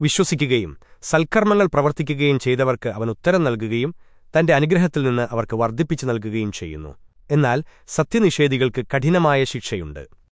വിശ്വസിക്കുകയും സൽക്കർമ്മങ്ങൾ പ്രവർത്തിക്കുകയും ചെയ്തവർക്ക് അവൻ ഉത്തരം നൽകുകയും തന്റെ അനുഗ്രഹത്തിൽ നിന്ന് അവർക്ക് വർദ്ധിപ്പിച്ചു നൽകുകയും ചെയ്യുന്നു. എന്നാൽ സത്യനിഷേധികൾക്ക് കഠിനമായ ശിക്ഷയുണ്ട്.